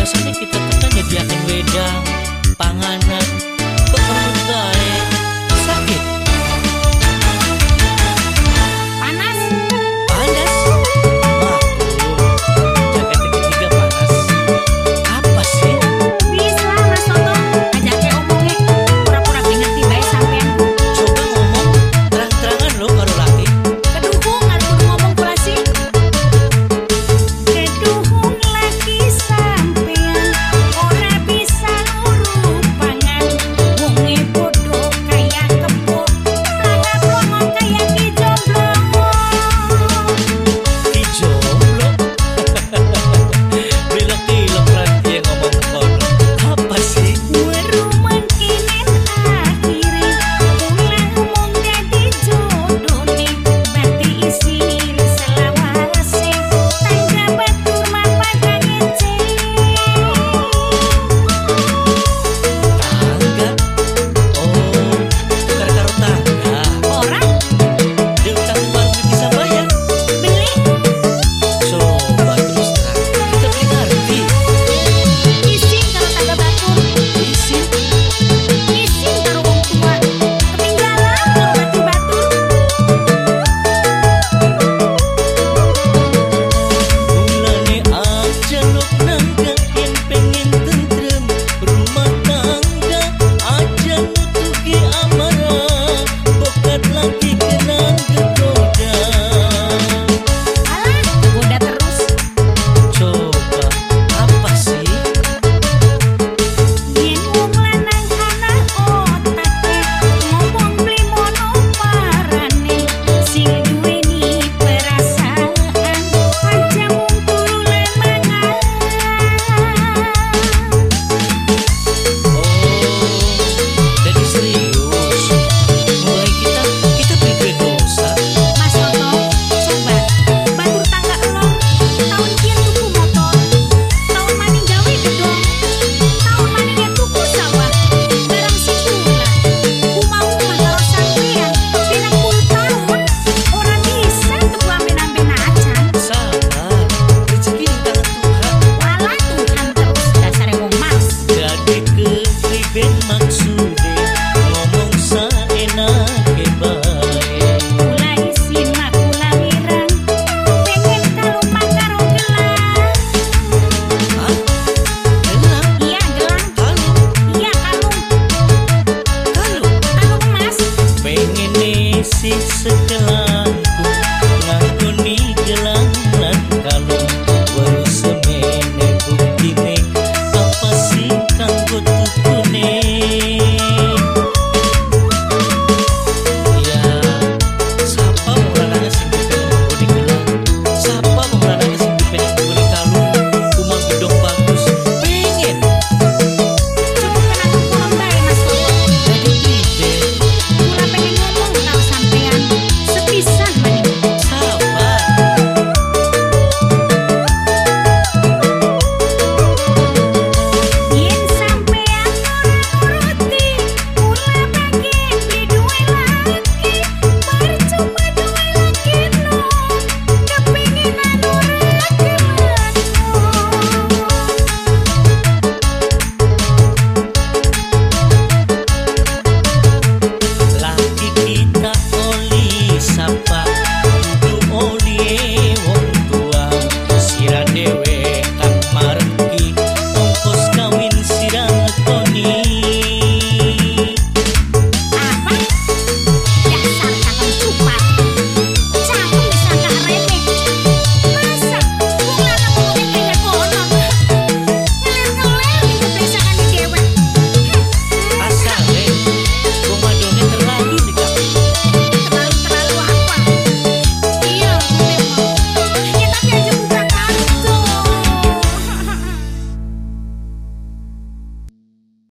biasanya kita tekan jadi akan wedang panganan pekerjaan